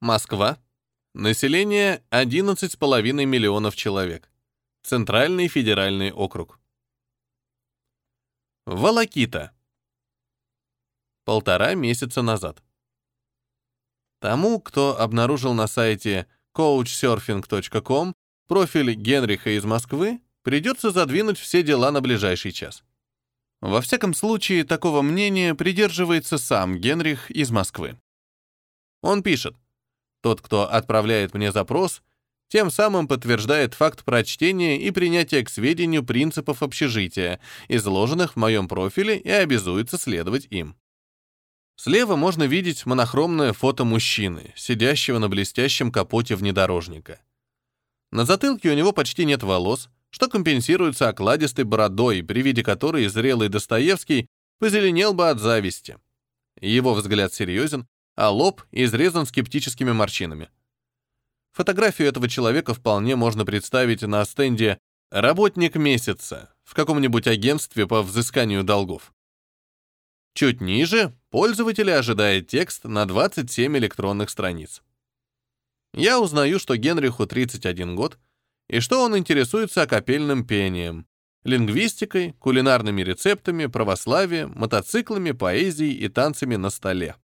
Москва. Население 11,5 миллионов человек. Центральный федеральный округ. Волокита. Полтора месяца назад. Тому, кто обнаружил на сайте coachsurfing.com профиль Генриха из Москвы, придется задвинуть все дела на ближайший час. Во всяком случае, такого мнения придерживается сам Генрих из Москвы. Он пишет, «Тот, кто отправляет мне запрос, тем самым подтверждает факт прочтения и принятия к сведению принципов общежития, изложенных в моем профиле, и обязуется следовать им». Слева можно видеть монохромное фото мужчины, сидящего на блестящем капоте внедорожника. На затылке у него почти нет волос, что компенсируется окладистой бородой, при виде которой зрелый Достоевский позеленел бы от зависти. Его взгляд серьезен, а лоб изрезан скептическими морщинами. Фотографию этого человека вполне можно представить на стенде «Работник месяца» в каком-нибудь агентстве по взысканию долгов. Чуть ниже пользователя ожидает текст на 27 электронных страниц. Я узнаю, что Генриху 31 год — и что он интересуется акапельным пением, лингвистикой, кулинарными рецептами, православием, мотоциклами, поэзией и танцами на столе.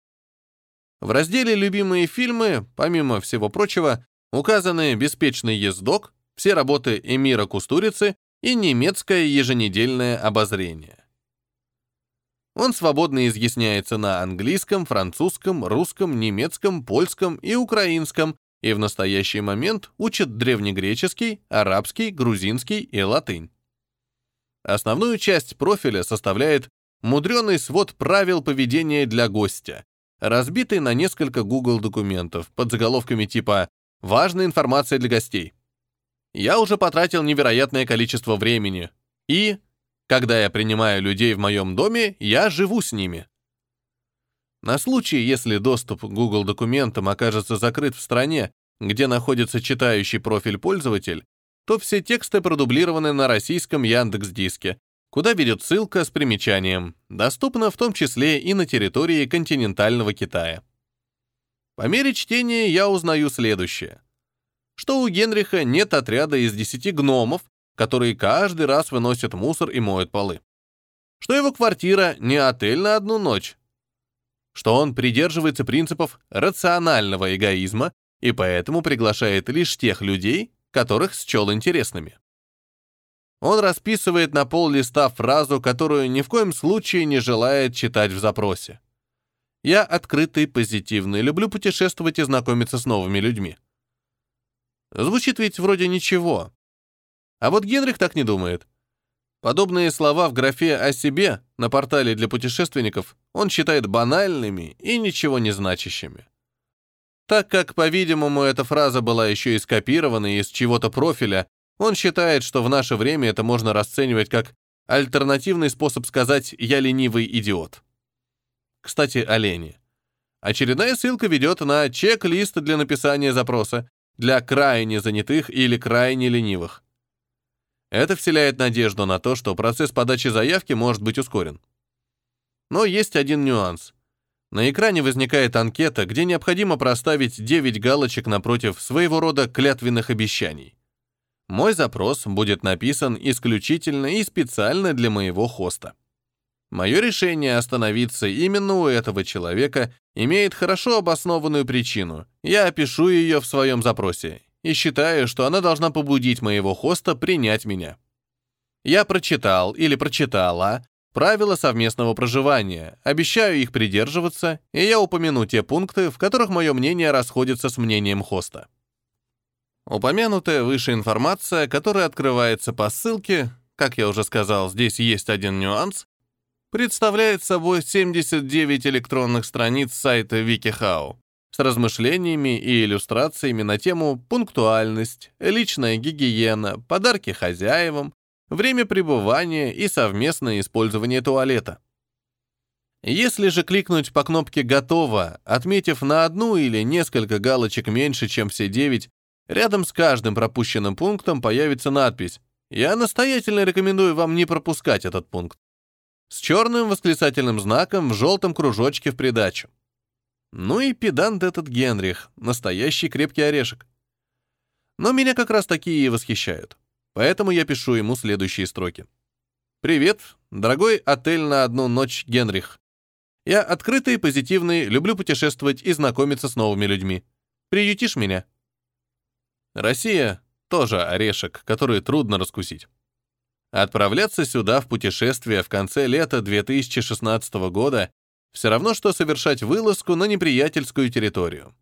В разделе «Любимые фильмы», помимо всего прочего, указаны «Беспечный ездок», все работы Эмира Кустурицы и немецкое еженедельное обозрение. Он свободно изъясняется на английском, французском, русском, немецком, польском и украинском, и в настоящий момент учат древнегреческий, арабский, грузинский и латынь. Основную часть профиля составляет мудреный свод правил поведения для гостя, разбитый на несколько Google документов под заголовками типа «Важная информация для гостей». Я уже потратил невероятное количество времени. И, когда я принимаю людей в моем доме, я живу с ними. На случай, если доступ к Google документам окажется закрыт в стране, где находится читающий профиль пользователь, то все тексты продублированы на российском Яндекс-диске, куда ведет ссылка с примечанием, доступна в том числе и на территории континентального Китая. По мере чтения я узнаю следующее. Что у Генриха нет отряда из 10 гномов, которые каждый раз выносят мусор и моют полы. Что его квартира не отель на одну ночь, что он придерживается принципов рационального эгоизма и поэтому приглашает лишь тех людей, которых счел интересными. Он расписывает на пол листа фразу, которую ни в коем случае не желает читать в запросе. «Я открытый, позитивный, люблю путешествовать и знакомиться с новыми людьми». Звучит ведь вроде ничего. А вот Генрих так не думает. Подобные слова в графе «о себе» на портале для путешественников он считает банальными и ничего не значащими. Так как, по-видимому, эта фраза была еще и скопирована из чего-то профиля, он считает, что в наше время это можно расценивать как альтернативный способ сказать «я ленивый идиот». Кстати, о лени. Очередная ссылка ведет на чек-лист для написания запроса для крайне занятых или крайне ленивых. Это вселяет надежду на то, что процесс подачи заявки может быть ускорен. Но есть один нюанс. На экране возникает анкета, где необходимо проставить 9 галочек напротив своего рода клятвенных обещаний. Мой запрос будет написан исключительно и специально для моего хоста. Мое решение остановиться именно у этого человека имеет хорошо обоснованную причину. Я опишу ее в своем запросе и считаю, что она должна побудить моего хоста принять меня. Я прочитал или прочитала правила совместного проживания, обещаю их придерживаться, и я упомяну те пункты, в которых мое мнение расходится с мнением хоста. Упомянутая выше информация, которая открывается по ссылке, как я уже сказал, здесь есть один нюанс, представляет собой 79 электронных страниц сайта WikiHow с размышлениями и иллюстрациями на тему пунктуальность, личная гигиена, подарки хозяевам, время пребывания и совместное использование туалета. Если же кликнуть по кнопке «Готово», отметив на одну или несколько галочек меньше, чем все девять, рядом с каждым пропущенным пунктом появится надпись «Я настоятельно рекомендую вам не пропускать этот пункт» с черным восклицательным знаком в желтом кружочке в придачу. Ну и педант этот Генрих, настоящий крепкий орешек. Но меня как раз такие и восхищают. Поэтому я пишу ему следующие строки. «Привет, дорогой отель на одну ночь Генрих. Я открытый позитивный, люблю путешествовать и знакомиться с новыми людьми. Приютишь меня?» Россия — тоже орешек, который трудно раскусить. Отправляться сюда в путешествие в конце лета 2016 года все равно, что совершать вылазку на неприятельскую территорию.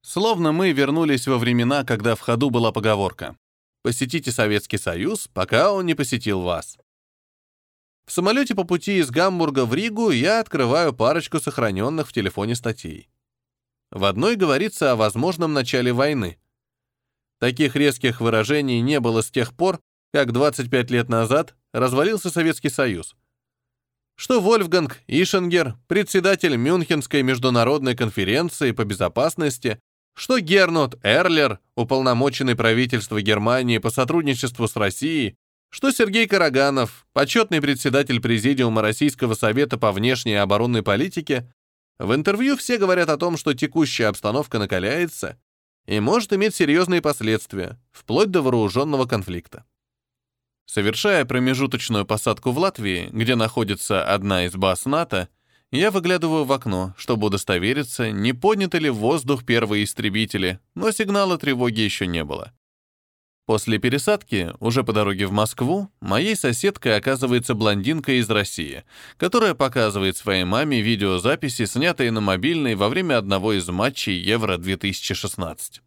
Словно мы вернулись во времена, когда в ходу была поговорка «Посетите Советский Союз, пока он не посетил вас». В самолете по пути из Гамбурга в Ригу я открываю парочку сохраненных в телефоне статей. В одной говорится о возможном начале войны. Таких резких выражений не было с тех пор, как 25 лет назад развалился Советский Союз. Что Вольфганг Ишенгер, председатель Мюнхенской международной конференции по безопасности, что Гернот Эрлер, уполномоченный правительства Германии по сотрудничеству с Россией, что Сергей Караганов, почетный председатель Президиума Российского совета по внешней и оборонной политике, в интервью все говорят о том, что текущая обстановка накаляется и может иметь серьезные последствия, вплоть до вооруженного конфликта. Совершая промежуточную посадку в Латвии, где находится одна из баз НАТО, я выглядываю в окно, чтобы удостовериться, не подняты ли в воздух первые истребители, но сигнала тревоги еще не было. После пересадки, уже по дороге в Москву, моей соседкой оказывается блондинка из России, которая показывает своей маме видеозаписи, снятые на мобильный во время одного из матчей Евро-2016.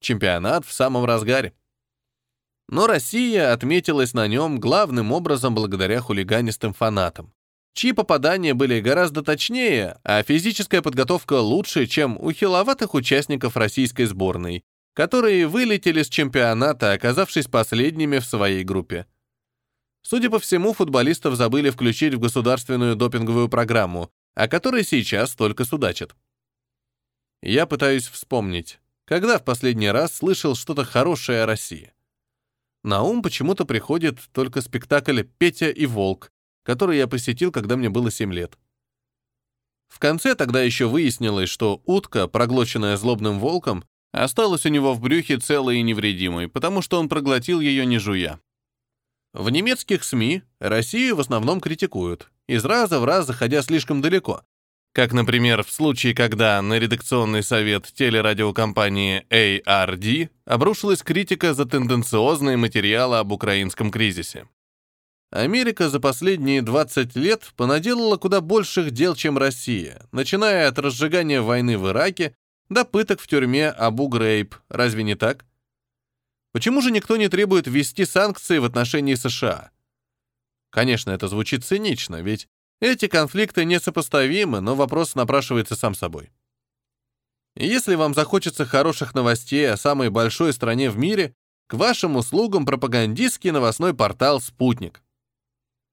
Чемпионат в самом разгаре. Но Россия отметилась на нем главным образом благодаря хулиганистым фанатам, чьи попадания были гораздо точнее, а физическая подготовка лучше, чем у хиловатых участников российской сборной, которые вылетели с чемпионата, оказавшись последними в своей группе. Судя по всему, футболистов забыли включить в государственную допинговую программу, о которой сейчас только судачат. Я пытаюсь вспомнить, когда в последний раз слышал что-то хорошее о России. На ум почему-то приходит только спектакль «Петя и волк», который я посетил, когда мне было 7 лет. В конце тогда еще выяснилось, что утка, проглоченная злобным волком, осталась у него в брюхе целой и невредимой, потому что он проглотил ее не жуя. В немецких СМИ Россию в основном критикуют, из раза в раз заходя слишком далеко, как, например, в случае, когда на редакционный совет телерадиокомпании ARD обрушилась критика за тенденциозные материалы об украинском кризисе. Америка за последние 20 лет понаделала куда больших дел, чем Россия, начиная от разжигания войны в Ираке до пыток в тюрьме Абу-Грейб. Разве не так? Почему же никто не требует ввести санкции в отношении США? Конечно, это звучит цинично, ведь эти конфликты несопоставимы, но вопрос напрашивается сам собой. Если вам захочется хороших новостей о самой большой стране в мире, к вашим услугам пропагандистский новостной портал «Спутник».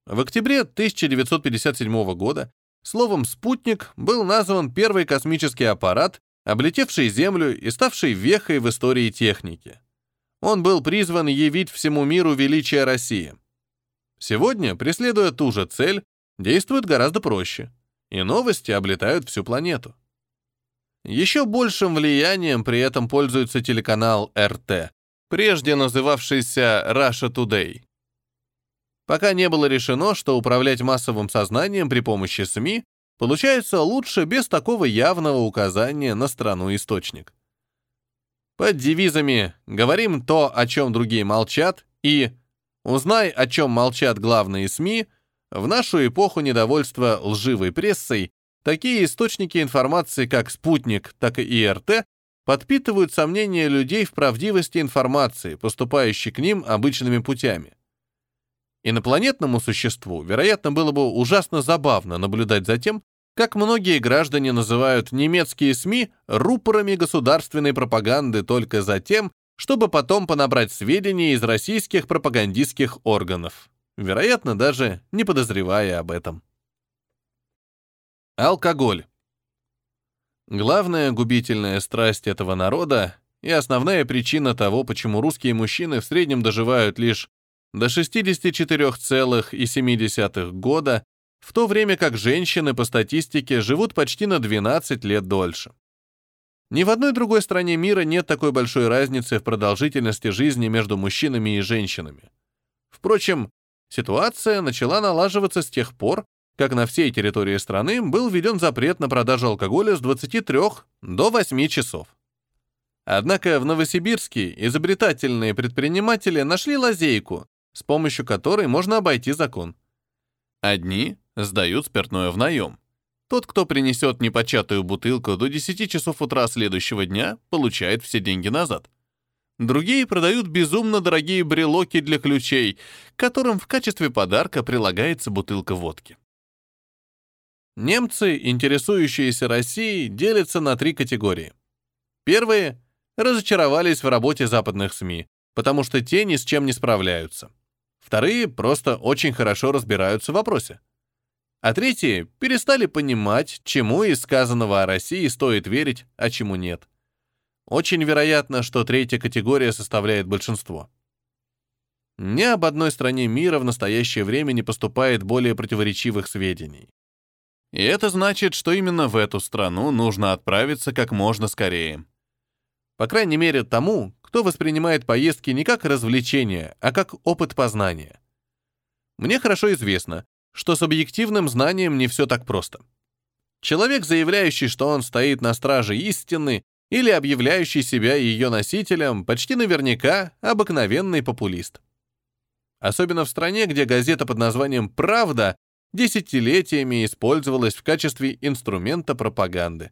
В октябре 1957 года словом «спутник» был назван первый космический аппарат, облетевший Землю и ставший вехой в истории техники. Он был призван явить всему миру величие России. Сегодня, преследуя ту же цель, действует гораздо проще, и новости облетают всю планету. Еще большим влиянием при этом пользуется телеканал РТ, прежде называвшийся Russia Today. Пока не было решено, что управлять массовым сознанием при помощи СМИ получается лучше без такого явного указания на страну-источник. Под девизами «Говорим то, о чем другие молчат» и «Узнай, о чем молчат главные СМИ» В нашу эпоху недовольства лживой прессой такие источники информации, как «Спутник», так и ИРТ, подпитывают сомнения людей в правдивости информации, поступающей к ним обычными путями. Инопланетному существу, вероятно, было бы ужасно забавно наблюдать за тем, как многие граждане называют немецкие СМИ рупорами государственной пропаганды только за тем, чтобы потом понабрать сведения из российских пропагандистских органов вероятно, даже не подозревая об этом. Алкоголь. Главная губительная страсть этого народа и основная причина того, почему русские мужчины в среднем доживают лишь до 64,7 года, в то время как женщины по статистике живут почти на 12 лет дольше. Ни в одной другой стране мира нет такой большой разницы в продолжительности жизни между мужчинами и женщинами. Впрочем, ситуация начала налаживаться с тех пор, как на всей территории страны был введен запрет на продажу алкоголя с 23 до 8 часов. Однако в Новосибирске изобретательные предприниматели нашли лазейку, с помощью которой можно обойти закон. Одни сдают спиртное в наем. Тот, кто принесет непочатую бутылку до 10 часов утра следующего дня, получает все деньги назад. Другие продают безумно дорогие брелоки для ключей, которым в качестве подарка прилагается бутылка водки. Немцы, интересующиеся Россией, делятся на три категории. Первые разочаровались в работе западных СМИ, потому что те ни с чем не справляются. Вторые просто очень хорошо разбираются в вопросе. А третьи перестали понимать, чему из сказанного о России стоит верить, а чему нет. Очень вероятно, что третья категория составляет большинство. Ни об одной стране мира в настоящее время не поступает более противоречивых сведений. И это значит, что именно в эту страну нужно отправиться как можно скорее. По крайней мере, тому, кто воспринимает поездки не как развлечение, а как опыт познания. Мне хорошо известно, что с объективным знанием не все так просто. Человек, заявляющий, что он стоит на страже истины, или объявляющий себя ее носителем, почти наверняка обыкновенный популист. Особенно в стране, где газета под названием «Правда» десятилетиями использовалась в качестве инструмента пропаганды.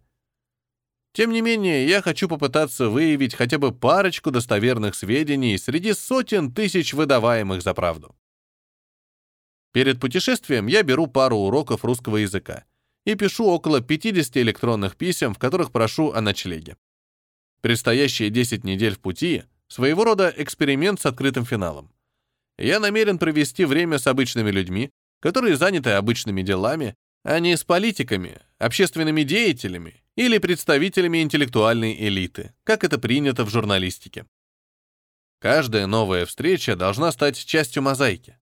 Тем не менее, я хочу попытаться выявить хотя бы парочку достоверных сведений среди сотен тысяч выдаваемых за правду. Перед путешествием я беру пару уроков русского языка и пишу около 50 электронных писем, в которых прошу о ночлеге. Предстоящие 10 недель в пути — своего рода эксперимент с открытым финалом. Я намерен провести время с обычными людьми, которые заняты обычными делами, а не с политиками, общественными деятелями или представителями интеллектуальной элиты, как это принято в журналистике. Каждая новая встреча должна стать частью мозаики.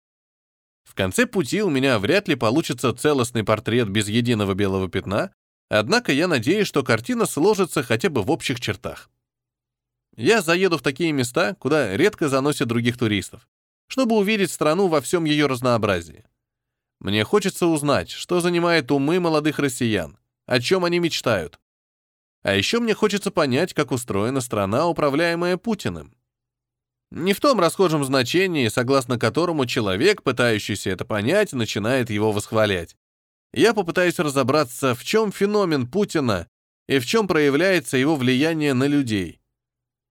В конце пути у меня вряд ли получится целостный портрет без единого белого пятна, однако я надеюсь, что картина сложится хотя бы в общих чертах. Я заеду в такие места, куда редко заносят других туристов, чтобы увидеть страну во всем ее разнообразии. Мне хочется узнать, что занимает умы молодых россиян, о чем они мечтают. А еще мне хочется понять, как устроена страна, управляемая Путиным. Не в том расхожем значении, согласно которому человек, пытающийся это понять, начинает его восхвалять. Я попытаюсь разобраться, в чем феномен Путина и в чем проявляется его влияние на людей.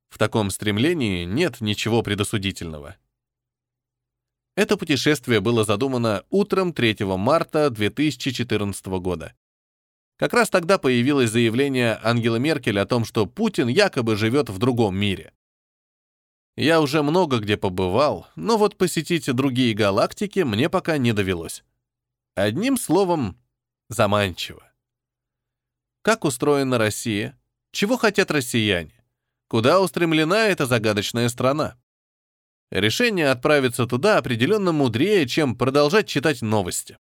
В таком стремлении нет ничего предосудительного. Это путешествие было задумано утром 3 марта 2014 года. Как раз тогда появилось заявление Ангела Меркель о том, что Путин якобы живет в другом мире. Я уже много где побывал, но вот посетить другие галактики мне пока не довелось. Одним словом, заманчиво. Как устроена Россия? Чего хотят россияне? Куда устремлена эта загадочная страна? Решение отправиться туда определенно мудрее, чем продолжать читать новости.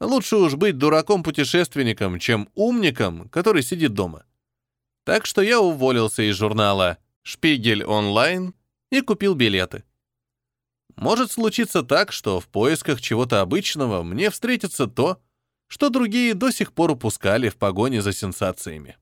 Лучше уж быть дураком-путешественником, чем умником, который сидит дома. Так что я уволился из журнала «Шпигель онлайн» и купил билеты. Может случиться так, что в поисках чего-то обычного мне встретится то, что другие до сих пор упускали в погоне за сенсациями.